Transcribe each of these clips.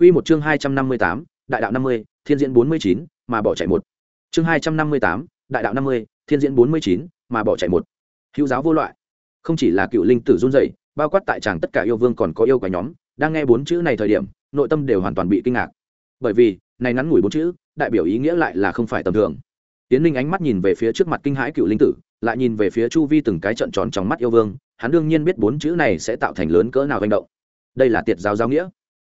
Quy một chương hai trăm năm mươi tám đại đạo năm mươi thiên diễn bốn mươi chín mà bỏ chạy một. Chương hai trăm năm mươi tám đại đạo năm mươi thiên diễn bốn mươi chín mà bỏ chạy một. Hữu giáo vô loại. Không chỉ là cựu linh tử run rẩy, bao quát tại chàng tất cả yêu vương còn có yêu quái nhóm đang nghe bốn chữ này thời điểm nội tâm đều hoàn toàn bị kinh ngạc. Bởi vì này ngắn ngủi bốn chữ đại biểu ý nghĩa lại là không phải tầm thường. Tiến linh ánh mắt nhìn về phía trước mặt kinh hãi cựu linh tử lại nhìn về phía chu vi từng cái trận tròn trong mắt yêu vương hắn đương nhiên biết bốn chữ này sẽ tạo thành lớn cỡ nào hành động. Đây là tiệt giáo giáo nghĩa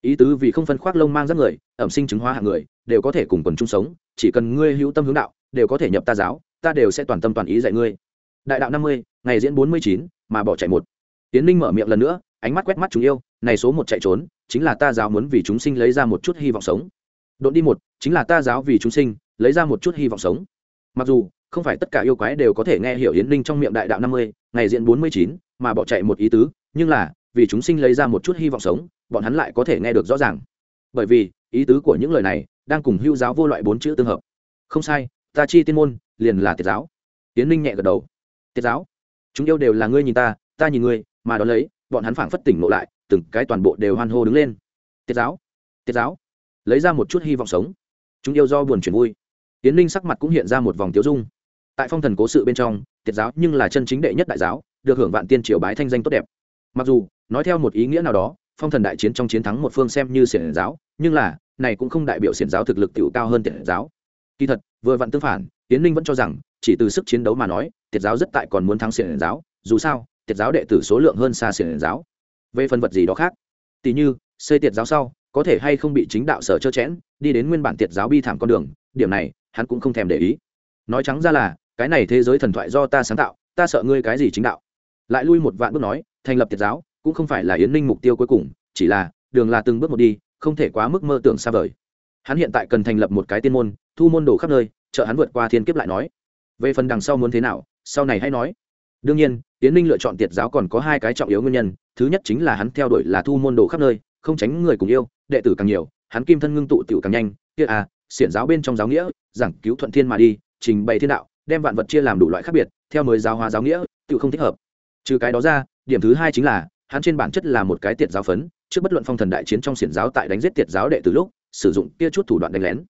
ý tứ vì không phân khoác lông mang rất người, ẩm sinh chứng hóa hạng người, đều có thể cùng quần chung sống, chỉ cần ngươi hữu tâm hướng đạo, đều có thể nhập ta giáo, ta đều sẽ toàn tâm toàn ý dạy ngươi. Đại đạo năm mươi, ngày diễn bốn mươi chín, mà bỏ chạy một. Tiến ninh mở miệng lần nữa, ánh mắt quét mắt chúng yêu, này số một chạy trốn, chính là ta giáo muốn vì chúng sinh lấy ra một chút hy vọng sống. Độn đi một, chính là ta giáo vì chúng sinh, lấy ra một chút hy vọng sống. Mặc dù, không phải tất cả yêu quái đều có thể nghe hiểu yến ninh trong miệng đại đạo năm mươi, ngày diễn bốn mươi chín, mà bỏ chạy một ý tứ, nhưng là vì chúng sinh lấy ra một chút hy vọng sống, bọn hắn lại có thể nghe được rõ ràng. Bởi vì, ý tứ của những lời này đang cùng hưu giáo vô loại bốn chữ tương hợp. Không sai, ta chi tiên môn liền là tiết giáo. Tiến ninh nhẹ gật đầu. Tiết giáo? Chúng yêu đều là ngươi nhìn ta ta nhìn ngươi, mà đ ó lấy, bọn hắn phảng phất tỉnh ngộ lại, từng cái toàn bộ đều hoan hô đứng lên. Tiết giáo? Tiết giáo? Lấy ra một chút hy vọng sống. Chúng yêu do buồn chuyển vui. Tiến ninh sắc mặt cũng hiện ra một vòng tiếu dung. Tại phong thần cố sự bên trong tiết giáo nhưng là chân chính đệ nhất đại giáo, được hưởng vạn tiên triều bái thanh danh tốt đẹp mặc dù, nói theo một ý nghĩa nào đó, phong thần đại chiến trong chiến thắng một phương xem như xiển giáo, nhưng là, này cũng không đại biểu xiển giáo thực lực tiểu cao hơn tiện giáo. Kỳ thật, vừa vặn tương phản tiến ninh vẫn cho rằng, chỉ từ sức chiến đấu mà nói, tiệt giáo rất tại còn muốn thắng xiển giáo, dù sao, tiệt giáo đệ tử số lượng hơn xa xiển giáo. Về phần vật gì đó khác tỷ như, xây tiệt giáo sau, có thể hay không bị chính đạo sở trơ chẽn, đi đến nguyên bản tiệt giáo bi thảm con đường, điểm này, hắn cũng không thèm để ý. Nói trắng ra là, cái này thế giới thần thoại do ta sáng tạo, ta sợ ngươi cái gì chính đạo. Lại lui một vạn bước nói thành lập tiệt giáo, cũng không phải là yến ninh mục tiêu cuối cùng, chỉ là, đường là từng bước một đi, không thể quá mức mơ tưởng xa vời. Hắn hiện tại cần thành lập một cái tiên môn, thu môn đồ khắp nơi trợ hắn vượt qua thiên kiếp lại nói. Về phần đằng sau muốn thế nào, sau này hãy nói. Đương nhiên, yến ninh lựa chọn tiệt giáo còn có hai cái trọng yếu nguyên nhân, thứ nhất chính là hắn theo đuổi là thu môn đồ khắp nơi, không tránh người cùng yêu, đệ tử càng nhiều, hắn kim thân ngưng tụ tiểu càng nhanh, kia à xiển giáo bên trong giáo nghĩa, giảng cứu thuận thiên mà đi, trình bày thiên đạo, đem vạn vật chia làm đủ loại khác biệt, theo mới giáo hóa giáo nghĩa tự không thích hợp. Trừ cái đó ra điểm thứ hai chính là, hắn trên bản chất là một cái tiệt giáo phấn, trước bất luận phong thần đại chiến trong xiển giáo tại đánh giết tiệt giáo đệ từ lúc, sử dụng kia chút thủ đoạn đánh lén.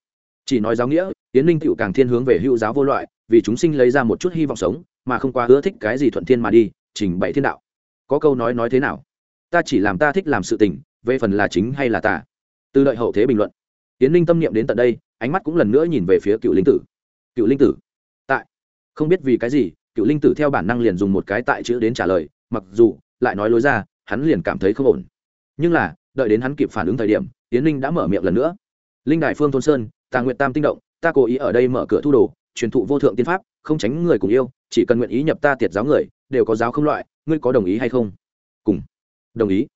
Chỉ nói giáo nghĩa tiến linh tựu càng thiên hướng về hữu giáo vô loại, vì chúng sinh lấy ra một chút hy vọng sống, mà không quá ưa thích cái gì thuận thiên mà đi, trình bày thiên đạo. Có câu nói nói thế nào? Ta chỉ làm ta thích làm sự tình, về phần là chính hay là ta? Từ đợi hậu thế bình luận. Tiến linh tâm niệm đến tận đây, ánh mắt cũng lần nữa nhìn về phía cựu linh tử. Cựu linh tử, tại. Không biết vì cái gì, cựu linh tử theo bản năng liền dùng một cái tại chữ đến trả lời mặc dù lại nói lối ra, hắn liền cảm thấy không ổn. Nhưng là, đợi đến hắn kịp phản ứng thời điểm tiến linh đã mở miệng lần nữa. Linh đại phương thôn sơn tà nguyện tam tinh động, ta cố ý ở đây mở cửa thu đồ, truyền thụ vô thượng tiên pháp, không tránh người cùng yêu, chỉ cần nguyện ý nhập ta tiệt giáo người, đều có giáo không loại, ngươi có đồng ý hay không? Cùng. Đồng ý.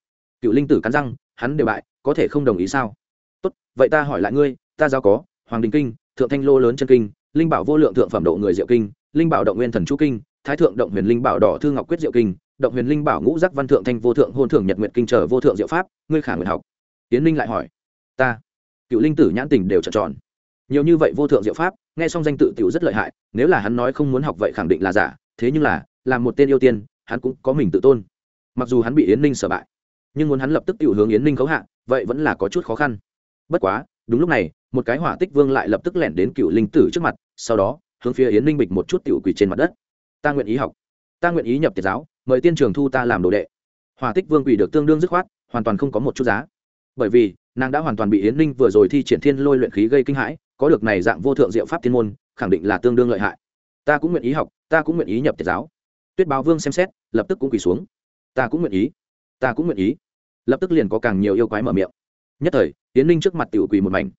Cựu linh tử cắn răng, hắn đều bại, có thể không đồng ý sao? Tốt, vậy ta hỏi lại ngươi, ta giáo có, hoàng đình kinh, thượng thanh lô lớn chân kinh, linh bảo vô lượng thượng phẩm độ người diệu kinh, linh bảo động nguyên thần chú kinh, thái thượng động huyền linh bảo đỏ thư ngọc quyết diệu kinh động huyền linh bảo ngũ giác văn thượng thanh vô thượng, hôn thượng nhật nguyện kinh trở vô thượng diệu pháp, ngươi khả nguyện học. Tiến linh lại hỏi. Ta. Cựu linh tử nhãn tình đều trợn tròn. Nhiều như vậy vô thượng diệu pháp, nghe xong danh tự tiểu rất lợi hại, nếu là hắn nói không muốn học vậy khẳng định là giả, thế nhưng là, làm một tên yêu tiên, hắn cũng có mình tự tôn. Mặc dù hắn bị yến ninh sở bại, nhưng muốn hắn lập tức tiểu hướng yến ninh khấu hạ, vậy vẫn là có chút khó khăn. Bất quá, đúng lúc này, một cái hỏa tích vương lại lập tức lẻn đến cựu linh tử trước mặt, sau đó, hướng phía yến ninh bịch một chút tiểu quỳ trên mặt đất. Ta nguyện ý học. Ta nguyện ý nhập tiệt giáo mời tiên trường thu ta làm đồ đệ. Hòa tích vương quỳ được tương đương dứt khoát, hoàn toàn không có một chút giá. Bởi vì, nàng đã hoàn toàn bị yến ninh vừa rồi thi triển thiên lôi luyện khí gây kinh hãi, có được này dạng vô thượng diệu pháp thiên môn, khẳng định là tương đương lợi hại. Ta cũng nguyện ý học, ta cũng nguyện ý nhập tiệt giáo. Tuyết báo vương xem xét, lập tức cũng quỳ xuống. Ta cũng nguyện ý, ta cũng nguyện ý. Lập tức liền có càng nhiều yêu quái mở miệng. Nhất thời, yến ninh trước mặt tiểu quỳ một mảnh.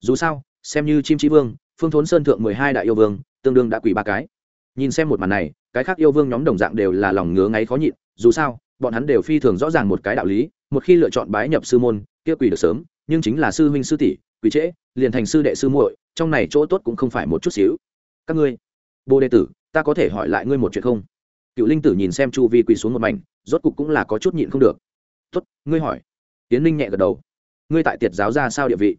Dù sao, xem như chim trí vương, phương thốn sơn thượng mười hai đại yêu vương, tương đương đã quỳ ba cái. Nhìn xem một màn này cái khác yêu vương nhóm đồng dạng đều là lòng ngứa ngáy khó nhịn, dù sao, bọn hắn đều phi thường rõ ràng một cái đạo lý, một khi lựa chọn bái nhập sư môn, kia quỳ được sớm, nhưng chính là sư huynh sư tỷ quỳ trễ, liền thành sư đệ sư muội, trong này chỗ tốt cũng không phải một chút xíu. Các ngươi, bồ đệ tử, ta có thể hỏi lại ngươi một chuyện không? Cựu linh tử nhìn xem chu vi quỳ xuống một mảnh, rốt cục cũng là có chút nhịn không được. Tốt, ngươi hỏi. Tiến linh nhẹ gật đầu. Ngươi tại tiệt giáo ra sao địa vị?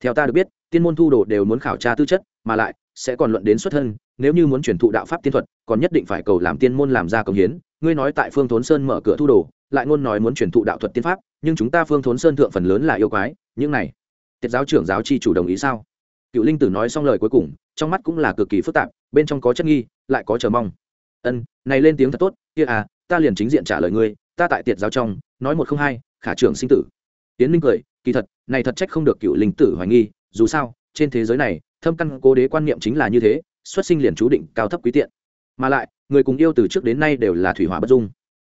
Theo ta được biết, tiên môn thu đồ đều muốn khảo tra tư chất, mà lại sẽ còn luận đến xuất thân nếu như muốn truyền thụ đạo pháp tiên thuật, còn nhất định phải cầu làm tiên môn làm ra công hiến. Ngươi nói tại phương thốn sơn mở cửa thu đồ, lại ngôn nói muốn truyền thụ đạo thuật tiên pháp, nhưng chúng ta phương thốn sơn thượng phần lớn là yêu quái, những này. Tiết giáo trưởng giáo chi chủ đồng ý sao? Cựu linh tử nói xong lời cuối cùng, trong mắt cũng là cực kỳ phức tạp, bên trong có chất nghi, lại có chờ mong. Ân, này lên tiếng thật tốt, kia à ta liền chính diện trả lời ngươi, ta tại tiệt giáo trong, nói một không hai, khả trưởng sinh tử. Tiến minh cười, kỳ thật, này thật trách không được cựu linh tử hoài nghi, dù sao, trên thế giới này, thâm căn cố đế quan niệm chính là như thế xuất sinh liền chú định cao thấp quý tiện. Mà lại, người cùng yêu từ trước đến nay đều là thủy hỏa bất dung.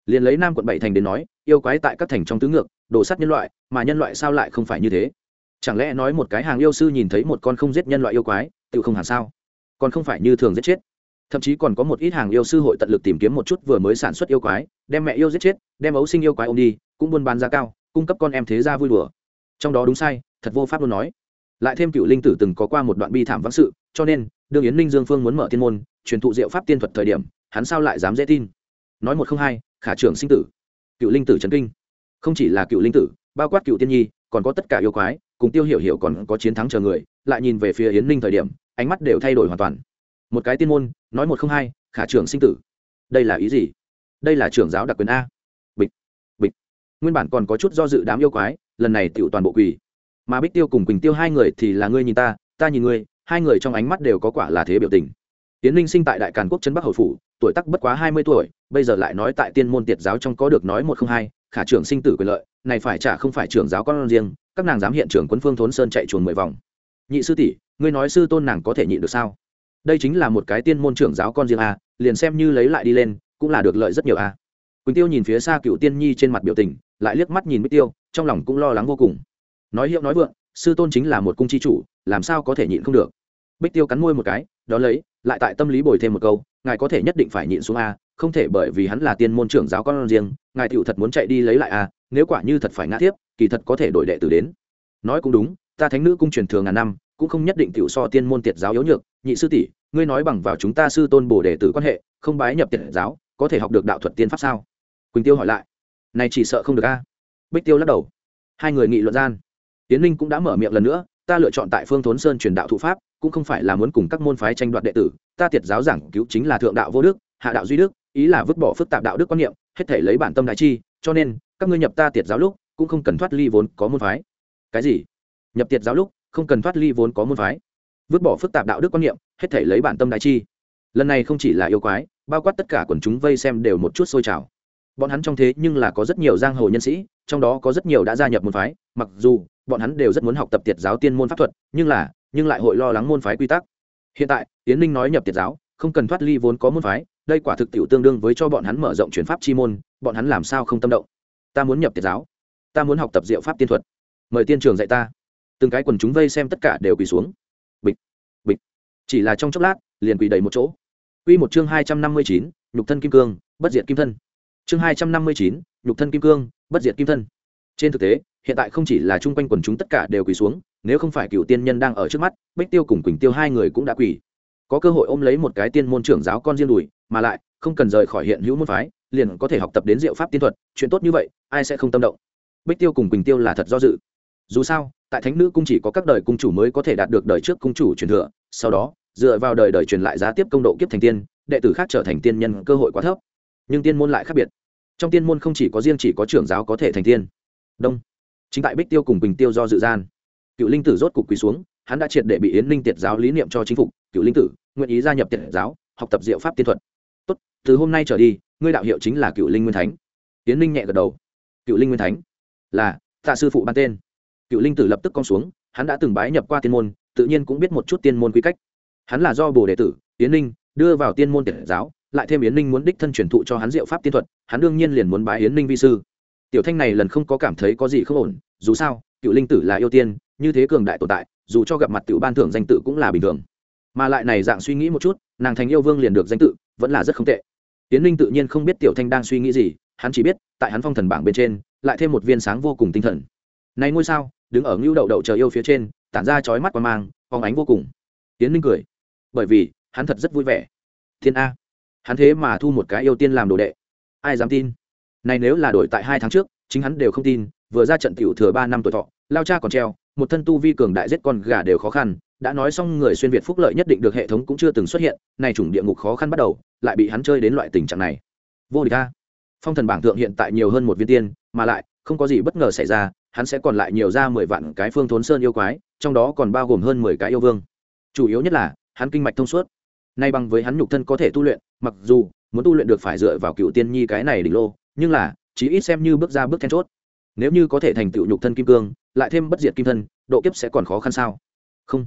Liền lấy nam quận bảy thành đến nói, yêu quái tại các thành trong tứ ngược đổ sát nhân loại, mà nhân loại sao lại không phải như thế? Chẳng lẽ nói một cái hàng yêu sư nhìn thấy một con không giết nhân loại yêu quái, tự không hẳn sao? Còn không phải như thường giết chết. Thậm chí còn có một ít hàng yêu sư hội tận lực tìm kiếm một chút vừa mới sản xuất yêu quái, đem mẹ yêu giết chết, đem ấu sinh yêu quái ôm đi, cũng buôn bán giá cao, cung cấp con em thế ra vui đùa. Trong đó đúng sai, thật vô pháp luôn nói lại thêm cựu linh tử từng có qua một đoạn bi thảm vắng sự, cho nên, đương yến ninh dương phương muốn mở thiên môn, truyền thụ diệu pháp tiên thuật thời điểm, hắn sao lại dám dễ tin? Nói một không hai, khả trưởng sinh tử. Cựu linh tử trấn kinh. Không chỉ là cựu linh tử, bao quát cựu tiên nhi, còn có tất cả yêu quái, cùng tiêu hiểu hiểu còn có chiến thắng chờ người, lại nhìn về phía yến ninh thời điểm, ánh mắt đều thay đổi hoàn toàn. Một cái tiên môn, nói một không hai, khả trưởng sinh tử. Đây là ý gì? Đây là trưởng giáo đặc quyền a. Bịch bịch. Nguyên bản còn có chút do dự đám yêu quái, lần này tựu toàn bộ quỳ mà bích tiêu cùng quỳnh tiêu hai người thì là ngươi nhìn ta ta nhìn ngươi, hai người trong ánh mắt đều có quả là thế biểu tình. Tiến linh sinh tại đại càn quốc trấn bắc hầu phủ, tuổi tắc bất quá hai mươi tuổi, bây giờ lại nói tại tiên môn tiệt giáo trong có được nói một không hai, khả trưởng sinh tử quyền lợi, này phải trả không phải trưởng giáo con riêng, các nàng dám hiện trưởng quân phương thốn sơn chạy chuồn mười vòng. Nhị sư tỷ, ngươi nói sư tôn nàng có thể nhịn được sao? Đây chính là một cái tiên môn trưởng giáo con riêng a, liền xem như lấy lại đi lên, cũng là được lợi rất nhiều a. Quỳnh tiêu nhìn phía xa cựu tiên nhi trên mặt biểu tình, lại liếc mắt nhìn bích tiêu, trong lòng cũng lo lắng vô cùng nói hiệu nói vượng, sư tôn chính là một cung chi chủ, làm sao có thể nhịn không được? Bích tiêu cắn môi một cái, đó lấy, lại tại tâm lý bồi thêm một câu, ngài có thể nhất định phải nhịn xuống a, không thể bởi vì hắn là tiên môn trưởng giáo con riêng, ngài tựu thật muốn chạy đi lấy lại a, nếu quả như thật phải ngã tiếp kỳ thật có thể đổi đệ tử đến. Nói cũng đúng, ta thánh nữ cung truyền thường ngàn năm, cũng không nhất định tựu so tiên môn tiệt giáo yếu nhược. Nhị sư tỷ, ngươi nói bằng vào chúng ta sư tôn bổ đệ tử quan hệ, không bái nhập tiệt giáo, có thể học được đạo thuật tiên pháp sao? Quỳnh tiêu hỏi lại. Này chỉ sợ không được a. Bích tiêu lắc đầu. Hai người nghị luận gian tiến linh cũng đã mở miệng lần nữa, ta lựa chọn tại phương thốn sơn truyền đạo thụ pháp, cũng không phải là muốn cùng các môn phái tranh đoạt đệ tử. Ta tiệt giáo giảng cứu chính là thượng đạo vô đức, hạ đạo duy đức, ý là vứt bỏ phức tạp đạo đức quan niệm, hết thể lấy bản tâm đại chi, cho nên, các ngươi nhập ta tiệt giáo lúc, cũng không cần thoát ly vốn có môn phái. Cái gì? Nhập tiệt giáo lúc, không cần thoát ly vốn có môn phái? Vứt bỏ phức tạp đạo đức quan niệm, hết thể lấy bản tâm đại chi? Lần này không chỉ là yêu quái, bao quát tất cả quần chúng vây xem đều một chút sôi trào. Bọn hắn trong thế nhưng là có rất nhiều giang hồ nhân sĩ, trong đó có rất nhiều đã gia nhập môn phái, mặc dù bọn hắn đều rất muốn học tập tiệt giáo tiên môn pháp thuật nhưng là nhưng lại hội lo lắng môn phái quy tắc. Hiện tại tiến ninh nói nhập tiệt giáo không cần thoát ly vốn có môn phái đây quả thực tiệu tương đương với cho bọn hắn mở rộng chuyển pháp chi môn bọn hắn làm sao không tâm động? Ta muốn nhập tiệt giáo ta muốn học tập diệu pháp tiên thuật. Mời tiên trường dạy ta. Từng cái quần chúng vây xem tất cả đều quỳ xuống. Bịch bịch. Chỉ là trong chốc lát liền quỳ đầy một chỗ. Quy một chương hai trăm năm mươi chín, nhục thân kim cương, bất diệt kim thân. Chương hai trăm năm mươi chín, nhục thân kim cương, bất diệt kim thân. Trên thực tế, hiện tại không chỉ là chung quanh quần chúng tất cả đều quỳ xuống, nếu không phải cựu tiên nhân đang ở trước mắt, Bích Tiêu cùng Quỳnh Tiêu hai người cũng đã quỳ. Có cơ hội ôm lấy một cái tiên môn trưởng giáo con riêng đùi, mà lại không cần rời khỏi hiện hữu môn phái, liền có thể học tập đến diệu pháp tiên thuật, chuyện tốt như vậy, ai sẽ không tâm động. Bích Tiêu cùng Quỳnh Tiêu là thật do dự. Dù sao, tại Thánh nữ cung chỉ có các đời cung chủ mới có thể đạt được đời trước cung chủ truyền thừa, sau đó, dựa vào đời đời truyền lại giá tiếp công độ kiếp thành tiên, đệ tử khác trở thành tiên nhân cơ hội quá thấp. Nhưng tiên môn lại khác biệt. Trong tiên môn không chỉ có riêng chỉ có trưởng giáo có thể thành tiên. Đông. Chính tại Bích Tiêu cùng Quỳnh Tiêu do dự gian, Cựu Linh Tử rốt cục quỳ xuống, hắn đã triệt để bị Yến Linh Tiệt giáo lý niệm cho chính phục, Cựu Linh Tử nguyện ý gia nhập Tiệt giáo, học tập diệu pháp tiên thuật. Tốt, từ hôm nay trở đi, ngươi đạo hiệu chính là Cựu Linh Nguyên Thánh. Yến Linh nhẹ gật đầu. Cựu Linh Nguyên Thánh là tạ sư phụ ban tên. Cựu Linh Tử lập tức cong xuống, hắn đã từng bái nhập qua tiên môn, tự nhiên cũng biết một chút tiên môn quy cách. Hắn là do bồ đệ tử, Yến Linh đưa vào tiên môn Tiệt giáo, lại thêm Yến Linh muốn đích thân truyền thụ cho hắn diệu pháp tiên thuật, hắn đương nhiên liền muốn bái Yến Linh vi sư. Tiểu Thanh này lần không có cảm thấy có gì không ổn, dù sao, Cựu Linh Tử là yêu tiên, như thế cường đại tồn tại, dù cho gặp mặt tiểu ban thưởng danh tự cũng là bình thường. Mà lại này dạng suy nghĩ một chút nàng thành yêu vương liền được danh tự vẫn là rất không tệ. Tiến linh tự nhiên không biết tiểu thanh đang suy nghĩ gì hắn chỉ biết tại hắn phong thần bảng bên trên lại thêm một viên sáng vô cùng tinh thần. Này ngôi sao đứng ở ngưu đậu đậu chờ yêu phía trên tản ra chói mắt qua mang phóng ánh vô cùng. Tiến linh cười bởi vì hắn thật rất vui vẻ. Thiên a hắn thế mà thu một cái yêu tiên làm đồ đệ. Ai dám tin? Này nếu là đổi tại hai tháng trước, chính hắn đều không tin, vừa ra trận tiểu thừa ba năm tuổi thọ, lao cha còn treo, một thân tu vi cường đại giết con gà đều khó khăn, đã nói xong người xuyên việt phúc lợi nhất định được hệ thống cũng chưa từng xuất hiện, này chủng địa ngục khó khăn bắt đầu, lại bị hắn chơi đến loại tình trạng này. Vô địch ta phong thần bảng thượng hiện tại nhiều hơn một viên tiên, mà lại, không có gì bất ngờ xảy ra, hắn sẽ còn lại nhiều ra mười vạn cái phương thốn sơn yêu quái, trong đó còn bao gồm hơn mười cái yêu vương. Chủ yếu nhất là, hắn kinh mạch thông suốt. Nay bằng với hắn nhục thân có thể tu luyện, mặc dù, muốn tu luyện được phải dựa vào cựu tiên nhi cái này đỉnh lô nhưng là, chí ít xem như bước ra bước then chốt. Nếu như có thể thành tựu nhục thân kim cương, lại thêm bất diệt kim thân, độ kiếp sẽ còn khó khăn sao? Không.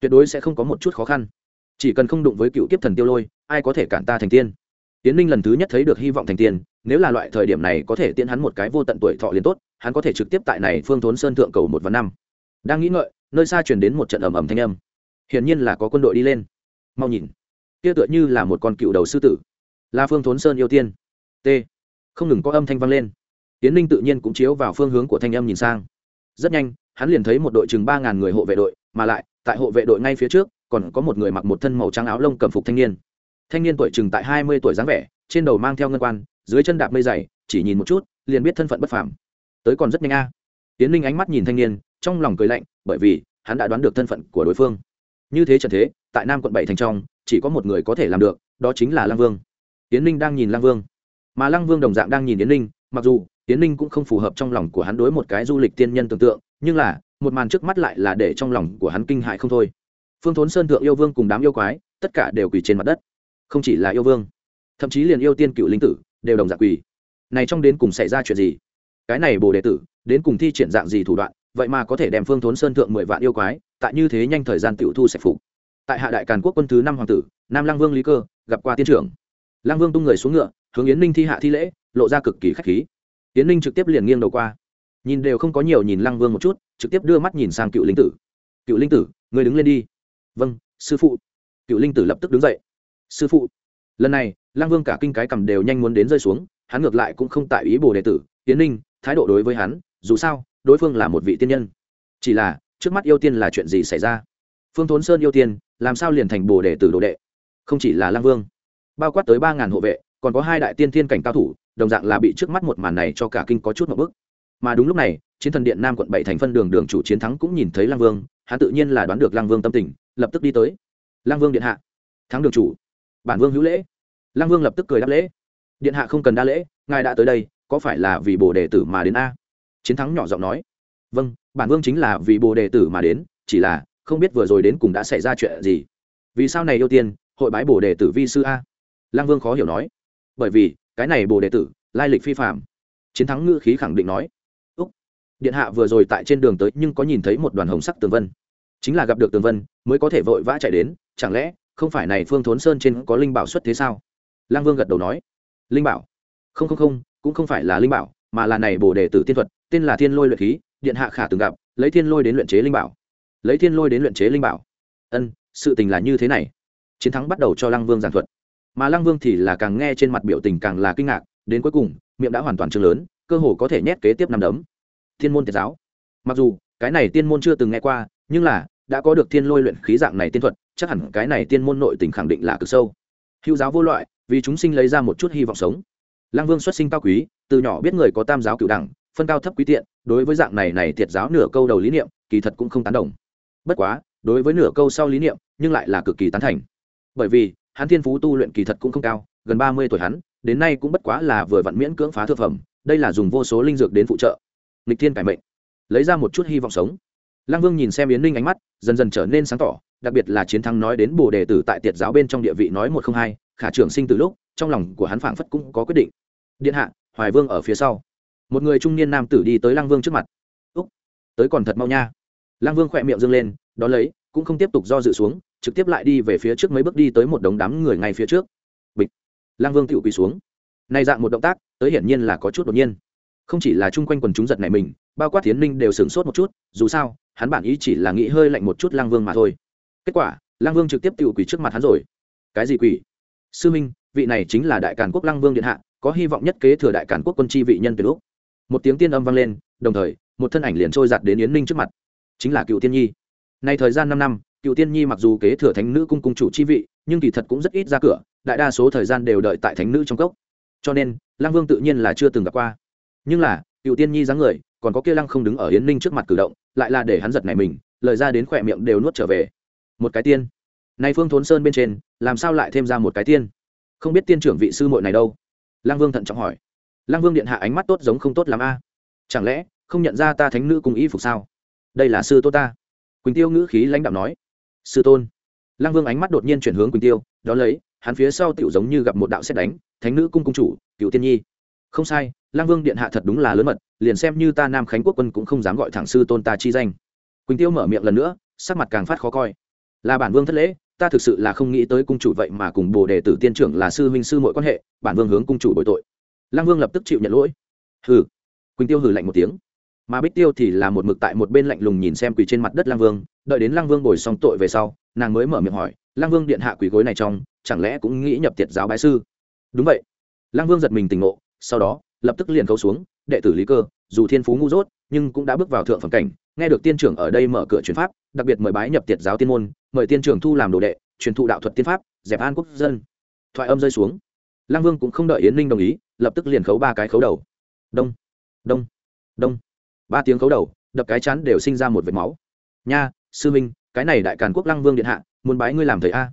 Tuyệt đối sẽ không có một chút khó khăn. Chỉ cần không đụng với cựu kiếp thần tiêu lôi, ai có thể cản ta thành tiên? Tiến ninh lần thứ nhất thấy được hy vọng thành tiên, nếu là loại thời điểm này có thể tiễn hắn một cái vô tận tuổi thọ liền tốt, hắn có thể trực tiếp tại này phương thốn sơn thượng cầu một và năm. Đang nghĩ ngợi, nơi xa chuyển đến một trận ầm ầm thanh âm. Hiển nhiên là có quân đội đi lên. Mau nhìn. Kia tựa như là một con cựu đầu sư tử. Là phương thốn sơn yêu tiên. T không ngừng có âm thanh vang lên. Tiến ninh tự nhiên cũng chiếu vào phương hướng của thanh âm nhìn sang. Rất nhanh, hắn liền thấy một đội chừng ba ngàn người hộ vệ đội, mà lại, tại hộ vệ đội ngay phía trước, còn có một người mặc một thân màu trắng áo lông cầm phục thanh niên. Thanh niên tuổi chừng tại hai mươi tuổi dáng vẻ, trên đầu mang theo ngân quan, dưới chân đạp mây dày, chỉ nhìn một chút, liền biết thân phận bất phàm. Tới còn rất nhanh a. Tiến ninh ánh mắt nhìn thanh niên, trong lòng cười lạnh, bởi vì, hắn đã đoán được thân phận của đối phương. Như thế trận thế, tại nam quận bảy thành trong, chỉ có một người có thể làm được, đó chính là Lang vương. Tiến ninh đang nhìn Lang vương mà lăng vương đồng dạng đang nhìn yến ninh, mặc dù yến ninh cũng không phù hợp trong lòng của hắn đối một cái du lịch tiên nhân tưởng tượng, nhưng là, một màn trước mắt lại là để trong lòng của hắn kinh hại không thôi. Phương thốn sơn thượng yêu vương cùng đám yêu quái, tất cả đều quỳ trên mặt đất. Không chỉ là yêu vương, thậm chí liền yêu tiên cựu linh tử, đều đồng dạng quỳ. Này trong đến cùng xảy ra chuyện gì? Cái này bồ đệ tử, đến cùng thi triển dạng gì thủ đoạn, vậy mà có thể đem phương thốn sơn thượng mười vạn yêu quái, tại như thế nhanh thời gian tiểu thu sạch phục. Tại hạ đại càn quốc quân thứ năm hoàng tử, nam lăng vương lý cơ, gặp qua tiên trưởng. Lăng vương tung người xuống ngựa hướng yến ninh thi hạ thi lễ lộ ra cực kỳ khách khí yến ninh trực tiếp liền nghiêng đầu qua nhìn đều không có nhiều nhìn lăng vương một chút trực tiếp đưa mắt nhìn sang cựu linh tử cựu linh tử người đứng lên đi vâng sư phụ cựu linh tử lập tức đứng dậy sư phụ lần này lăng vương cả kinh cái cầm đều nhanh muốn đến rơi xuống hắn ngược lại cũng không tại ý bồ đệ tử Yến ninh thái độ đối với hắn dù sao đối phương là một vị tiên nhân chỉ là trước mắt yêu tiên là chuyện gì xảy ra phương thốn sơn yêu tiên làm sao liền thành bồ đệ tử đồ đệ không chỉ là Lang vương bao quát tới ba ngàn hộ vệ còn có hai đại tiên thiên cảnh cao thủ, đồng dạng là bị trước mắt một màn này cho cả kinh có chút một bước. Mà đúng lúc này, chiến thần điện nam quận bảy thành phân đường đường chủ chiến thắng cũng nhìn thấy lang vương, hắn tự nhiên là đoán được lang vương tâm tình, lập tức đi tới. Lang vương điện hạ. Thắng đường chủ. Bản vương hữu lễ. Lang vương lập tức cười đáp lễ. Điện hạ không cần đa lễ, ngài đã tới đây, có phải là vì bồ đề tử mà đến a? Chiến thắng nhỏ giọng nói. Vâng bản vương chính là vì bồ đề tử mà đến, chỉ là, không biết vừa rồi đến cùng đã xảy ra chuyện gì. Vì sao này ưu tiên, hội bái bồ đề tử vi sư a? Lang vương khó hiểu nói bởi vì, cái này bồ đệ tử, lai lịch phi phạm chiến thắng ngữ khí khẳng định nói. Úc. Điện hạ vừa rồi tại trên đường tới nhưng có nhìn thấy một đoàn hồng sắc tường vân. Chính là gặp được tường vân, mới có thể vội vã chạy đến, chẳng lẽ, không phải này phương thốn sơn trên có linh bảo xuất thế sao? Lang vương gật đầu nói. Linh bảo? Không không không, cũng không phải là linh bảo, mà là này bồ đề tử tiên thuật, tên là thiên lôi luyện khí, điện hạ khả từng gặp, lấy thiên lôi đến luyện chế linh bảo. Lấy thiên lôi đến luyện chế linh bảo. Ân, sự tình là như thế này. Chiến thắng bắt đầu cho lăng vương giảng thuật mà lăng vương thì là càng nghe trên mặt biểu tình càng là kinh ngạc, đến cuối cùng, miệng đã hoàn toàn trương lớn, cơ hồ có thể nhét kế tiếp năm đấm. Thiên môn tiệt giáo. Mặc dù, cái này tiên môn chưa từng nghe qua, nhưng là, đã có được thiên lôi luyện khí dạng này tiên thuật, chắc hẳn cái này tiên môn nội tình khẳng định là cực sâu. Hữu giáo vô loại, vì chúng sinh lấy ra một chút hy vọng sống. Lăng vương xuất sinh cao quý, từ nhỏ biết người có tam giáo cựu đẳng, phân cao thấp quý tiện, đối với dạng này này thiệt giáo nửa câu đầu lý niệm, kỳ thật cũng không tán đồng. Bất quá, đối với nửa câu sau lý niệm, nhưng lại là cực kỳ tán thành. Bởi vì hắn thiên phú tu luyện kỳ thật cũng không cao, gần ba mươi tuổi hắn, đến nay cũng bất quá là vừa vặn miễn cưỡng phá thực phẩm, đây là dùng vô số linh dược đến phụ trợ. Lịch thiên cải mệnh. Lấy ra một chút hy vọng sống. Lăng vương nhìn xem yến ninh ánh mắt, dần dần trở nên sáng tỏ, đặc biệt là chiến thắng nói đến bồ đề tử tại tiệt giáo bên trong địa vị nói một không hai, khả trưởng sinh từ lúc, trong lòng của hắn phảng phất cũng có quyết định. Điện hạ, hoài vương ở phía sau. Một người trung niên nam tử đi tới lăng vương trước mặt. Úc, tới còn thật mau nha. Lăng vương khỏe miệng dâng lên, đón lấy, cũng không tiếp tục do dự xuống trực tiếp lại đi về phía trước mấy bước đi tới một đống đám người ngay phía trước. Bịch. Lang vương tự quỳ xuống. Nay dạng một động tác, tới hiển nhiên là có chút đột nhiên. Không chỉ là chung quanh quần chúng giật này mình, bao quát tiến ninh đều sửng sốt một chút, dù sao, hắn bản ý chỉ là nghĩ hơi lạnh một chút Lang vương mà thôi. Kết quả Lang vương trực tiếp tự quỳ trước mặt hắn rồi. Cái gì quỳ? Sư minh, vị này chính là đại càn quốc Lang vương điện hạ, có hy vọng nhất kế thừa đại càn quốc quân chi vị nhân tuyệt lúc một tiếng tiên âm vang lên, đồng thời, một thân ảnh liền trôi giặt đến yến ninh trước mặt. Chính là cựu tiên nhi. Nay thời gian năm năm cựu tiên nhi mặc dù kế thừa thánh nữ cung cung chủ chi vị, nhưng kỳ thật cũng rất ít ra cửa, đại đa số thời gian đều đợi tại thánh nữ trong cốc. Cho nên, lăng vương tự nhiên là chưa từng gặp qua. Nhưng là cựu tiên nhi dáng người, còn có kia lăng không đứng ở yến ninh trước mặt cử động, lại là để hắn giật này mình, lời ra đến khỏe miệng đều nuốt trở về. Một cái tiên. Nay phương thốn sơn bên trên, làm sao lại thêm ra một cái tiên? Không biết tiên trưởng vị sư muội này đâu. Lăng vương thận trọng hỏi. Lăng vương điện hạ ánh mắt tốt giống không tốt l a. Chẳng lẽ, không nhận ra ta thánh nữ cùng y phục sao? Đây là sư tô ta. Quỳnh tiêu ngữ khí lãnh đạo nói sư tôn. Lăng vương ánh mắt đột nhiên chuyển hướng quỳnh tiêu đón lấy, hắn phía sau tựu giống như gặp một đạo xét đánh, thánh nữ cung cung chủ, cựu tiên nhi. Không sai, lăng vương điện hạ thật đúng là lớn mật, liền xem như ta nam khánh quốc quân cũng không dám gọi thẳng sư tôn ta chi danh. Quỳnh tiêu mở miệng lần nữa, sắc mặt càng phát khó coi. Là bản vương thất lễ, ta thực sự là không nghĩ tới cung chủ vậy mà cùng bồ đề tử tiên trưởng là sư huynh sư mọi quan hệ, bản vương hướng cung chủ bội tội. Lăng vương lập tức chịu nhận lỗi. Hừ. Quỳnh tiêu hừ lạnh một tiếng mà bích tiêu thì là một mực tại một bên lạnh lùng nhìn xem quỳ trên mặt đất Lang vương, đợi đến Lang vương bồi xong tội về sau, nàng mới mở miệng hỏi Lang vương điện hạ quỳ gối này trong, chẳng lẽ cũng nghĩ nhập tiệt giáo bái sư? Đúng vậy. Lang vương giật mình tỉnh ngộ, sau đó, lập tức liền khấu xuống, đệ tử lý cơ, dù thiên phú ngu dốt, nhưng cũng đã bước vào thượng phẩm cảnh, nghe được tiên trưởng ở đây mở cửa truyền pháp, đặc biệt mời bái nhập tiệt giáo tiên môn, mời tiên trưởng thu làm đồ đệ, truyền thụ đạo thuật tiên pháp, dẹp an quốc dân. Thoại âm rơi xuống. Lang vương cũng không đợi yến ninh đồng ý, lập tức liền khấu ba cái khấu đầu. Đông đông đông ba tiếng khấu đầu, đập cái chán đều sinh ra một vệt máu. Nha, sư minh, cái này đại càn quốc lăng vương điện hạ, muốn bái ngươi làm thầy a.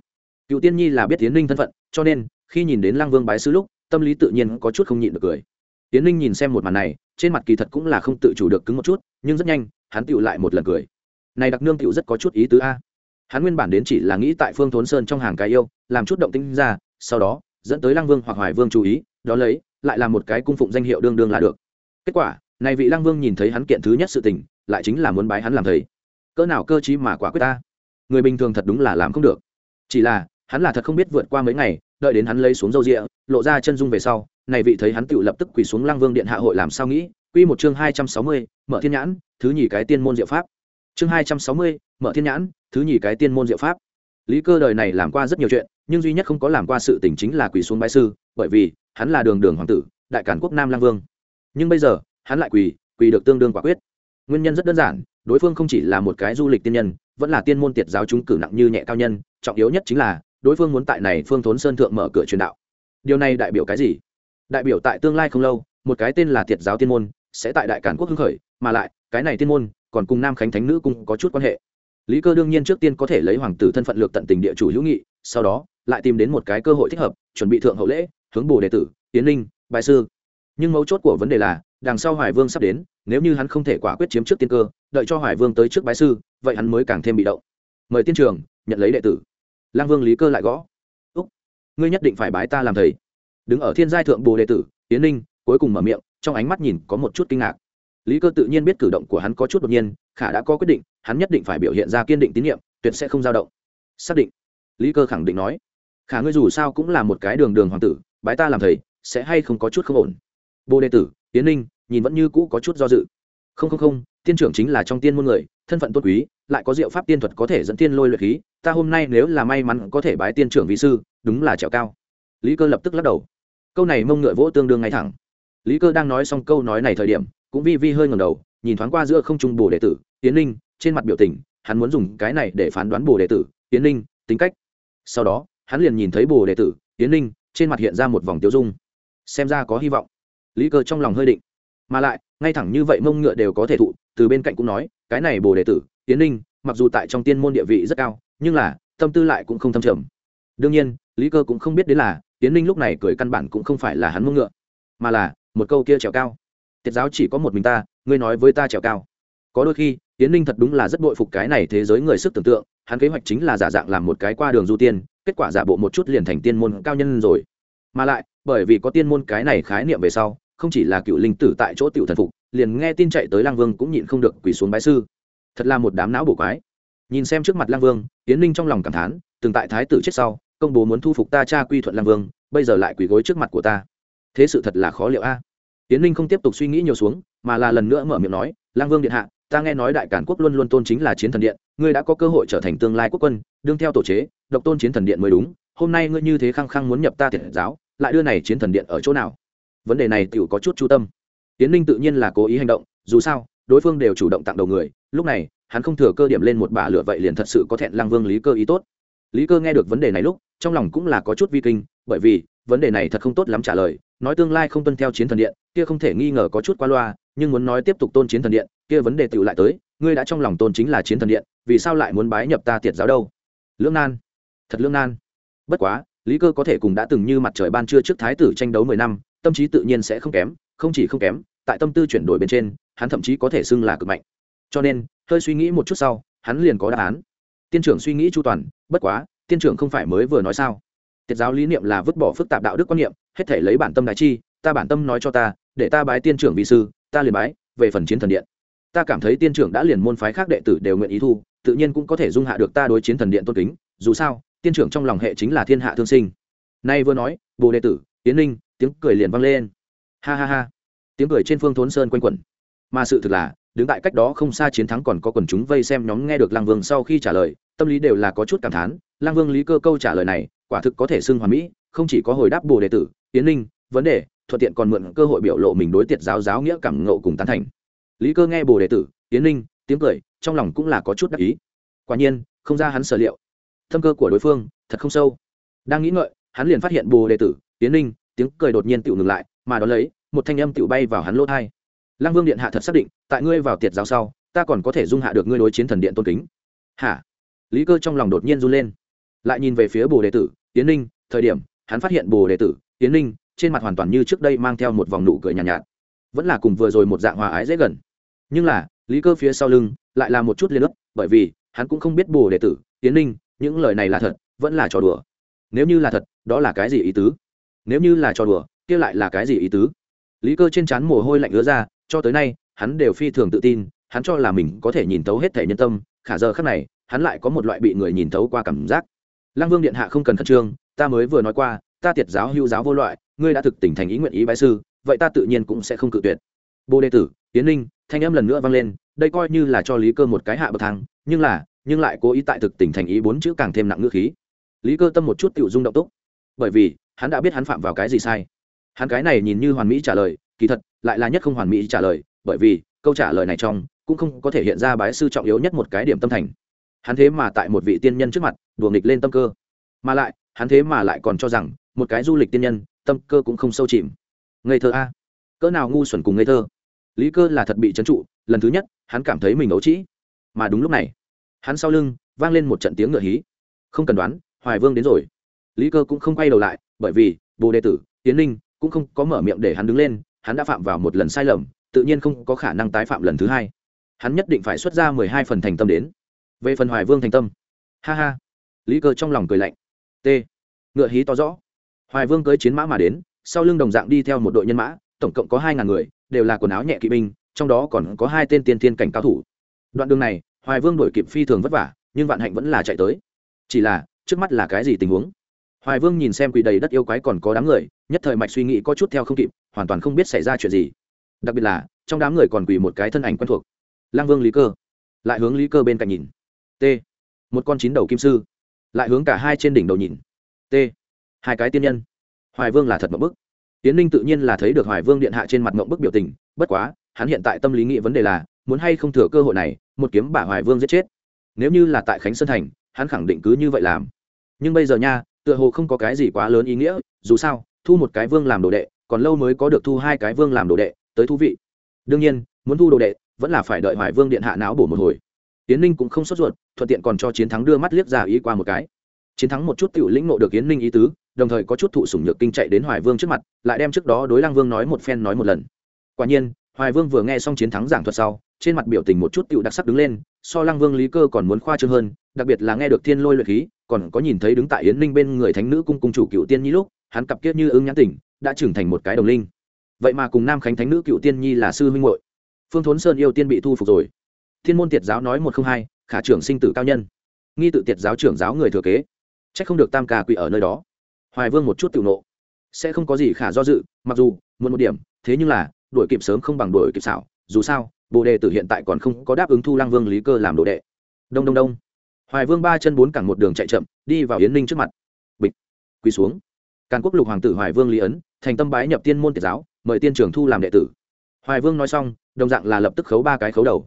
Cựu tiên nhi là biết tiến ninh thân phận, cho nên, khi nhìn đến lăng vương bái sư lúc, tâm lý tự nhiên có chút không nhịn được cười. Tiến ninh nhìn xem một màn này, trên mặt kỳ thật cũng là không tự chủ được cứng một chút, nhưng rất nhanh, hắn tựu lại một lần cười. Này đặc nương tựu rất có chút ý tứ a. Hắn nguyên bản đến chỉ là nghĩ tại phương thốn sơn trong hàng cái yêu, làm chút động tinh ra, sau đó, dẫn tới lăng vương hoặc hoài vương chú ý đó lấy, lại là một cái cung phụng danh hiệu đương đương là được. Kết quả này vị lăng vương nhìn thấy hắn kiện thứ nhất sự tình, lại chính là muốn bái hắn làm thầy. Cỡ nào cơ chí mà quả quyết ta? Người bình thường thật đúng là làm không được. Chỉ là, hắn là thật không biết vượt qua mấy ngày, đợi đến hắn lấy xuống râu rịa, lộ ra chân dung về sau, này vị thấy hắn tự lập tức quỳ xuống lăng vương điện hạ hội làm sao nghĩ? Quy một chương hai trăm sáu mươi, mở thiên nhãn, thứ nhì cái tiên môn diệu pháp. Chương hai trăm sáu mươi, mở thiên nhãn, thứ nhì cái tiên môn diệu pháp. Lý cơ đời này làm qua rất nhiều chuyện, nhưng duy nhất không có làm qua sự tình chính là quỳ xuống bái sư, bởi vì hắn là đường đường hoàng tử, đại cản quốc nam lang vương. Nhưng bây giờ hắn lại quỳ quỳ được tương đương quả quyết. Nguyên nhân rất đơn giản, đối phương không chỉ là một cái du lịch tiên nhân, vẫn là tiên môn tiệt giáo chúng cử nặng như nhẹ cao nhân, trọng yếu nhất chính là, đối phương muốn tại này phương thốn sơn thượng mở cửa truyền đạo. Điều này đại biểu cái gì? Đại biểu tại tương lai không lâu, một cái tên là tiệt giáo tiên môn sẽ tại đại cản quốc hưng khởi, mà lại, cái này tiên môn còn cùng nam khánh thánh nữ cung có chút quan hệ. Lý cơ đương nhiên trước tiên có thể lấy hoàng tử thân phận lược tận tình địa chủ hữu nghị, sau đó, lại tìm đến một cái cơ hội thích hợp, chuẩn bị thượng hậu lễ, hướng bồ đệ tử tiến linh bài sư. Nhưng mấu chốt của vấn đề là đằng sau hoài vương sắp đến, nếu như hắn không thể quả quyết chiếm trước tiên cơ, đợi cho hoài vương tới trước bái sư, vậy hắn mới càng thêm bị động. Mời tiên trường, nhận lấy đệ tử. Lang vương lý cơ lại gõ. Úc, ngươi nhất định phải bái ta làm thầy. Đứng ở thiên giai thượng bồ đệ tử tiến ninh cuối cùng mở miệng, trong ánh mắt nhìn có một chút kinh ngạc. Lý cơ tự nhiên biết cử động của hắn có chút đột nhiên, khả đã có quyết định, hắn nhất định phải biểu hiện ra kiên định tín nhiệm, tuyệt sẽ không dao động. Xác định. Lý cơ khẳng định nói. Khả ngươi dù sao cũng là một cái đường đường hoàng tử, bái ta làm thầy, sẽ hay không có chút không ổn. Bồ đệ tử tiến ninh nhìn vẫn như cũ có chút do dự. Không không không tiên trưởng chính là trong tiên môn người thân phận tốt quý lại có diệu pháp tiên thuật có thể dẫn tiên lôi luyện khí ta hôm nay nếu là may mắn có thể bái tiên trưởng vị sư đúng là trèo cao. Lý cơ lập tức lắc đầu. Câu này mông ngựa vỗ tương đương ngay thẳng. Lý cơ đang nói xong câu nói này thời điểm cũng vi vi hơi ngầm đầu nhìn thoáng qua giữa không trung bồ đệ tử tiến Ninh, trên mặt biểu tình hắn muốn dùng cái này để phán đoán bồ đệ tử tiến Ninh, tính cách. Sau đó hắn liền nhìn thấy bồ đệ tử tiến Ninh, trên mặt hiện ra một vòng tiêu dung. Xem ra có hy vọng lý cơ trong lòng hơi định. Mà lại ngay thẳng như vậy mông ngựa đều có thể thụ từ bên cạnh cũng nói cái này bồ đệ tử tiến Ninh, mặc dù tại trong tiên môn địa vị rất cao nhưng là tâm tư lại cũng không thâm trầm. Đương nhiên lý cơ cũng không biết đến là tiến Ninh lúc này cười căn bản cũng không phải là hắn mông ngựa mà là một câu kia trèo cao. Tiết giáo chỉ có một mình ta ngươi nói với ta trèo cao. Có đôi khi tiến Ninh thật đúng là rất bội phục cái này thế giới người sức tưởng tượng hắn kế hoạch chính là giả dạng làm một cái qua đường du tiên kết quả giả bộ một chút liền thành tiên môn cao nhân rồi mà lại, bởi vì có tiên môn cái này khái niệm về sau, không chỉ là cựu linh tử tại chỗ tiểu thần phục, liền nghe tin chạy tới lang vương cũng nhịn không được quỳ xuống bái sư. Thật là một đám não bổ quái. Nhìn xem trước mặt lang vương tiến ninh trong lòng cảm thán, từng tại thái tử chết sau, công bố muốn thu phục ta cha quy thuận lang vương, bây giờ lại quỳ gối trước mặt của ta. Thế sự thật là khó liệu a. Tiến ninh không tiếp tục suy nghĩ nhiều xuống, mà là lần nữa mở miệng nói lang vương điện hạ, ta nghe nói đại cản quốc luôn luôn tôn chính là chiến thần điện, ngươi đã có cơ hội trở thành tương lai quốc quân, đương theo tổ chế, độc tôn chiến thần điện mới đúng, hôm nay ngươi như thế khăng khăng muốn nhập ta thiệt giáo lại đưa này chiến thần điện ở chỗ nào? Vấn đề này tiểu có chút chu tâm. Tiến ninh tự nhiên là cố ý hành động, dù sao, đối phương đều chủ động tặng đầu người, lúc này, hắn không thừa cơ điểm lên một bả lửa vậy liền thật sự có thẹn lăng vương lý cơ ý tốt. Lý cơ nghe được vấn đề này lúc, trong lòng cũng là có chút vi kinh, bởi vì, vấn đề này thật không tốt lắm trả lời, nói tương lai không tuân theo chiến thần điện, kia không thể nghi ngờ có chút qua loa, nhưng muốn nói tiếp tục tôn chiến thần điện, kia vấn đề tựu lại tới, ngươi đã trong lòng tôn chính là chiến thần điện, vì sao lại muốn bái nhập ta tiệt giáo đâu? Lưỡng nan. Thật lưỡng nan. Bất quá lý cơ có thể cùng đã từng như mặt trời ban trưa trước thái tử tranh đấu mười năm, tâm trí tự nhiên sẽ không kém, không chỉ không kém, tại tâm tư chuyển đổi bên trên, hắn thậm chí có thể xưng là cực mạnh. Cho nên, hơi suy nghĩ một chút sau, hắn liền có đáp án. Tiên trưởng suy nghĩ chu toàn, bất quá, tiên trưởng không phải mới vừa nói sao? Tiết giáo lý niệm là vứt bỏ phức tạp đạo đức quan niệm, hết thể lấy bản tâm đại chi, ta bản tâm nói cho ta, để ta bái tiên trưởng vị sư, ta liền bái, về phần chiến thần điện. Ta cảm thấy tiên trưởng đã liền môn phái khác đệ tử đều nguyện ý thu, tự nhiên cũng có thể dung hạ được ta đối chiến thần điện tôn kính, dù sao tiên trưởng trong lòng hệ chính là thiên hạ thương sinh. Nay vừa nói, bồ đệ tử tiến linh tiếng cười liền vang lên. Ha ha ha. Tiếng cười trên phương thốn sơn quanh quẩn. Mà sự thực là, đứng tại cách đó không xa chiến thắng còn có quần chúng vây xem nhóm nghe được lang vương sau khi trả lời, tâm lý đều là có chút cảm thán. Lang vương lý cơ câu trả lời này, quả thực có thể xưng hoàn mỹ, không chỉ có hồi đáp bồ đệ tử tiến linh vấn đề, thuận tiện còn mượn cơ hội biểu lộ mình đối tiệt giáo giáo nghĩa cảm ngộ cùng tán thành. Lý cơ nghe bồ đệ tử tiến linh tiếng cười, trong lòng cũng là có chút đắc ý. Quả nhiên, không ra hắn sở liệu thâm cơ của đối phương thật không sâu. Đang nghĩ ngợi hắn liền phát hiện bồ đệ tử tiến linh tiếng cười đột nhiên tự ngừng lại mà đón lấy một thanh âm tự bay vào hắn lỗ thai. Lăng vương điện hạ thật xác định tại ngươi vào tiệt giáo sau ta còn có thể dung hạ được ngươi đối chiến thần điện tôn kính. Hả? Lý cơ trong lòng đột nhiên run lên. Lại nhìn về phía bồ đệ tử tiến ninh thời điểm hắn phát hiện bồ đệ tử tiến ninh trên mặt hoàn toàn như trước đây mang theo một vòng nụ cười nhàn nhạt, nhạt. Vẫn là cùng vừa rồi một dạng hòa ái dễ gần. Nhưng là lý cơ phía sau lưng lại là một chút liên ấp bởi vì hắn cũng không biết bồ đệ tử tiến ninh những lời này là thật vẫn là trò đùa. Nếu như là thật đó là cái gì ý tứ? Nếu như là trò đùa kia lại là cái gì ý tứ? Lý cơ trên trán mồ hôi lạnh ứa ra cho tới nay hắn đều phi thường tự tin hắn cho là mình có thể nhìn thấu hết thể nhân tâm khả giờ khác này hắn lại có một loại bị người nhìn thấu qua cảm giác. Lăng vương điện hạ không cần khẩn trương ta mới vừa nói qua ta tiệt giáo hưu giáo vô loại ngươi đã thực tỉnh thành ý nguyện ý bái sư vậy ta tự nhiên cũng sẽ không cự tuyệt. Bồ đệ tử tiến Ninh, thanh âm lần nữa vang lên đây coi như là cho lý cơ một cái hạ bậc thang nhưng là nhưng lại cố ý tại thực tỉnh thành ý bốn chữ càng thêm nặng ngữ khí. Lý cơ tâm một chút tự dung động túc, bởi vì hắn đã biết hắn phạm vào cái gì sai. Hắn cái này nhìn như hoàn mỹ trả lời, kỳ thật lại là nhất không hoàn mỹ trả lời, bởi vì câu trả lời này trong cũng không có thể hiện ra bái sư trọng yếu nhất một cái điểm tâm thành. Hắn thế mà tại một vị tiên nhân trước mặt đùa nghịch lên tâm cơ, mà lại hắn thế mà lại còn cho rằng một cái du lịch tiên nhân tâm cơ cũng không sâu chìm. Ngây thơ a, cỡ nào ngu xuẩn cùng ngây thơ. Lý cơ là thật bị trấn trụ, lần thứ nhất hắn cảm thấy mình ấu trĩ, mà đúng lúc này hắn sau lưng vang lên một trận tiếng ngựa hí. Không cần đoán, hoài vương đến rồi. Lý cơ cũng không quay đầu lại, bởi vì bồ đệ tử, tiến ninh cũng không có mở miệng để hắn đứng lên, hắn đã phạm vào một lần sai lầm, tự nhiên không có khả năng tái phạm lần thứ hai. Hắn nhất định phải xuất ra mười hai phần thành tâm đến. Về phần hoài vương thành tâm. Ha ha. Lý cơ trong lòng cười lạnh. T. Ngựa hí to rõ. Hoài vương cưới chiến mã mà đến, sau lưng đồng dạng đi theo một đội nhân mã, tổng cộng có hai ngàn người, đều là quần áo nhẹ kỵ binh, trong đó còn có hai tên tiên tiên cảnh cao thủ. Đoạn đường này hoài vương đổi kịp phi thường vất vả, nhưng vạn hạnh vẫn là chạy tới. Chỉ là, trước mắt là cái gì tình huống? Hoài vương nhìn xem quỳ đầy đất yêu quái còn có đám người, nhất thời mạch suy nghĩ có chút theo không kịp, hoàn toàn không biết xảy ra chuyện gì. Đặc biệt là, trong đám người còn quỳ một cái thân ảnh quen thuộc. Lang vương lý cơ. Lại hướng lý cơ bên cạnh nhìn. T. Một con chín đầu kim sư. Lại hướng cả hai trên đỉnh đầu nhìn. T. Hai cái tiên nhân. Hoài vương là thật mộng bức. Tiến ninh tự nhiên là thấy được hoài vương điện hạ trên mặt ngậm bức biểu tình, bất quá, hắn hiện tại tâm lý nghĩ vấn đề là, muốn hay không thừa cơ hội này một kiếm bả hoài vương giết chết. Nếu như là tại khánh sơn thành, hắn khẳng định cứ như vậy làm. Nhưng bây giờ nha, tựa hồ không có cái gì quá lớn ý nghĩa, dù sao, thu một cái vương làm đồ đệ, còn lâu mới có được thu hai cái vương làm đồ đệ, tới thú vị. Đương nhiên, muốn thu đồ đệ, vẫn là phải đợi hoài vương điện hạ não bổ một hồi. Tiến ninh cũng không sốt ruột, thuận tiện còn cho chiến thắng đưa mắt liếc ra ý qua một cái. Chiến thắng một chút t i ể u lĩnh nộ được yến ninh ý tứ, đồng thời có chút thụ sủng nhược kinh chạy đến hoài vương trước mặt, lại đem trước đó đối lang vương nói một phen nói một lần. Quả nhiên hoài vương vừa nghe xong chiến thắng giảng thuật sau, trên mặt biểu tình một chút tiểu đặc sắc đứng lên, so lang vương, lý cơ còn muốn khoa trương hơn, đặc biệt là nghe được thiên lôi luyện khí, còn có nhìn thấy đứng tại yến ninh bên người thánh nữ cung cung chủ cựu tiên nhi lúc, hắn cặp kiết như ứng nhãn tỉnh, đã trưởng thành một cái đồng linh. Vậy mà cùng nam khánh thánh nữ cựu tiên nhi là sư huynh hội phương thốn sơn yêu tiên bị thu phục rồi. Thiên môn tiệt giáo nói một không hai, khả trưởng sinh tử cao nhân. Nghi tự tiệt giáo trưởng giáo người thừa kế. C h ắ c không được tam ca quỷ ở nơi đó. Hoài vương một chút tự nộ. Sẽ không có gì khả do dự, mặc dù muốn một điểm, thế nhưng là đuổi kịp sớm không bằng đuổi kịp xảo, dù sao, bồ đề tử hiện tại còn không có đáp ứng thu lăng vương lý cơ làm đồ đệ. Đông đông đông. Hoài vương ba chân bốn cẳng một đường chạy chậm, đi vào yến ninh trước mặt. Bịch. Quỳ xuống. Càn quốc lục hoàng tử hoài vương lý ấn, thành tâm bái nhập tiên môn tiệt giáo, mời tiên trưởng thu làm đệ tử. Hoài vương nói xong, đồng dạng là lập tức khấu ba cái khấu đầu.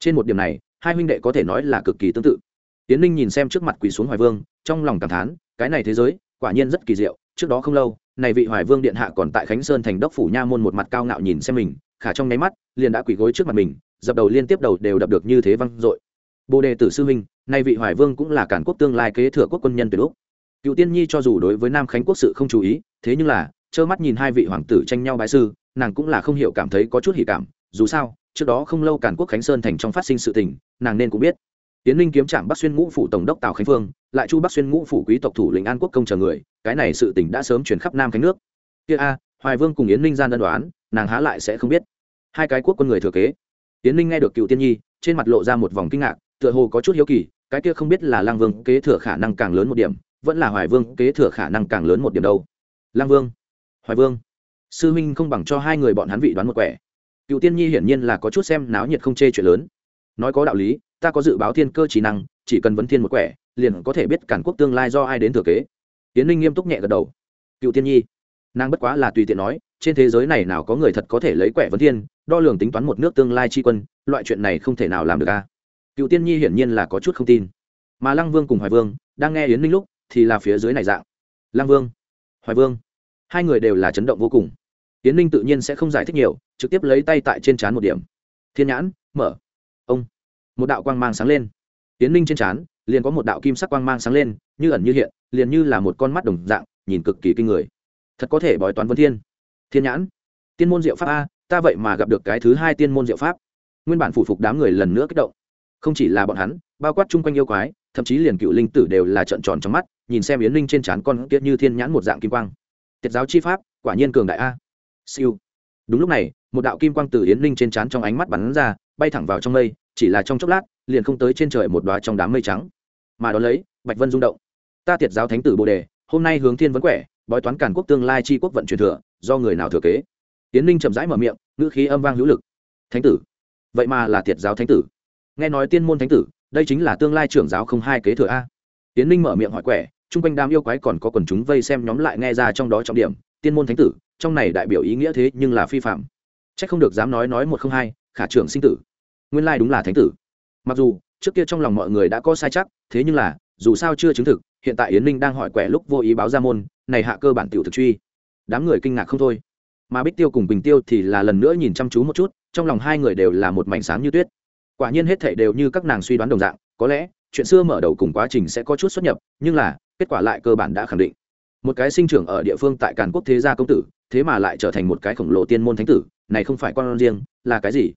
Trên một điểm này, hai huynh đệ có thể nói là cực kỳ tương tự. Tiến ninh nhìn xem trước mặt quỳ xuống hoài vương, trong lòng cảm thán, cái này thế giới, quả nhiên rất kỳ diệu, trước đó không lâu này vị hoài vương điện hạ còn tại khánh sơn thành đốc phủ nha môn một mặt cao ngạo nhìn xem mình, khả trong nháy mắt, liền đã quỳ gối trước mặt mình, dập đầu liên tiếp đầu đều đập được như thế văng dội. Bồ đề tử sư huynh, nay vị hoài vương cũng là cản quốc tương lai kế thừa quốc quân nhân tuyệt lúc. Cựu tiên nhi cho dù đối với nam khánh quốc sự không chú ý, thế nhưng là, trơ mắt nhìn hai vị hoàng tử tranh nhau bái sư, nàng cũng là không hiểu cảm thấy có chút hỉ cảm, dù sao, trước đó không lâu càn quốc khánh sơn thành trong phát sinh sự tình, nàng nên cũng biết tiến linh kiếm trạm bắc xuyên ngũ phủ tổng đốc tào khánh phương, lại chu bắc xuyên ngũ phủ quý tộc thủ lĩnh an quốc công chờ người, cái này sự tình đã sớm chuyển khắp nam khánh nước. Kia a, hoài vương cùng yến Linh gian đơn đoán, nàng há lại sẽ không biết. Hai cái quốc quân người thừa kế. Yến Linh nghe được cựu tiên nhi, trên mặt lộ ra một vòng kinh ngạc, tựa hồ có chút hiếu kỳ, cái kia không biết là lang vương kế thừa khả năng càng lớn một điểm, vẫn là hoài vương kế thừa khả năng càng lớn một điểm đâu. Lang vương, hoài vương, sư minh không bằng cho hai người bọn hắn vị đoán một quẻ. Cựu tiên nhi hiển nhiên là có chút xem náo nhiệt không chê chuyện lớn. Nói có đạo lý ta có dự báo thiên cơ trí năng, chỉ cần vấn thiên một quẻ, liền có thể biết cản quốc tương lai do ai đến thừa kế. Tiến ninh nghiêm túc nhẹ gật đầu. Cựu tiên nhi. Nàng bất quá là tùy tiện nói, trên thế giới này nào có người thật có thể lấy quẻ vấn thiên, đo lường tính toán một nước tương lai tri quân, loại chuyện này không thể nào làm được a. Cựu tiên nhi hiển nhiên là có chút không tin. Mà lăng vương cùng hoài vương, đang nghe yến ninh lúc, thì là phía dưới này dạng. Lăng vương, hoài vương. Hai người đều là chấn động vô cùng. Yến ninh tự nhiên sẽ không giải thích nhiều, trực tiếp lấy tay tại trên trán một điểm. Thiên nhãn, mở. Ông một đạo quang mang sáng lên. Yến ninh trên trán, liền có một đạo kim sắc quang mang sáng lên, như ẩn như hiện, liền như là một con mắt đồng dạng, nhìn cực kỳ kinh người. Thật có thể bói toán vân thiên. Thiên nhãn. Tiên môn diệu pháp a, ta vậy mà gặp được cái thứ hai tiên môn diệu pháp. Nguyên bản phủ phục đám người lần nữa kích động. Không chỉ là bọn hắn, bao quát chung quanh yêu quái, thậm chí liền cựu linh tử đều là trợn tròn trong mắt, nhìn xem yến linh trên trán con kiệt như thiên nhãn một dạng kim quang. Tiết giáo chi pháp, quả nhiên cường đại a. Siêu. Đúng lúc này, một đạo kim quang từ yến linh trên trán trong ánh mắt bắn ra, bay thẳng vào trong mây chỉ là trong chốc lát, liền không tới trên trời một đoá trong đám mây trắng. Mà đó lấy, bạch vân rung động. Ta tiệt giáo thánh tử bồ đề, hôm nay hướng thiên vấn quẻ, bói toán cản quốc tương lai chi quốc vận truyền thừa, do người nào thừa kế? Tiến ninh chậm rãi mở miệng, ngữ khí âm vang hữu lực. Thánh tử? Vậy mà là tiệt giáo thánh tử. Nghe nói tiên môn thánh tử, đây chính là tương lai trưởng giáo không hai kế thừa a. Tiến ninh mở miệng hỏi quẻ, chung quanh đám yêu quái còn có quần chúng vây xem nhóm lại nghe ra trong đó trọng điểm, tiên môn thánh tử, trong này đại biểu ý nghĩa thế nhưng là phi phạm. C h ắ c không được dám nói nói một không hai, khả trưởng sinh tử nguyên lai đúng là thánh tử. Mặc dù, trước kia trong lòng mọi người đã có sai chắc, thế nhưng là, dù sao chưa chứng thực, hiện tại yến ninh đang hỏi quẻ lúc vô ý báo ra môn, này hạ cơ bản tiểu thực truy. Đám người kinh ngạc không thôi. Mà bích tiêu cùng bình tiêu thì là lần nữa nhìn chăm chú một chút, trong lòng hai người đều là một mảnh sáng như tuyết. Quả nhiên hết thảy đều như các nàng suy đoán đồng dạng, có lẽ, chuyện xưa mở đầu cùng quá trình sẽ có chút xuất nhập, nhưng là, kết quả lại cơ bản đã khẳng định. Một cái sinh trưởng ở địa phương tại càn quốc thế gia công tử, thế mà lại trở thành một cái khổng lồ tiên môn thánh tử, này không phải con riêng, là cái gì?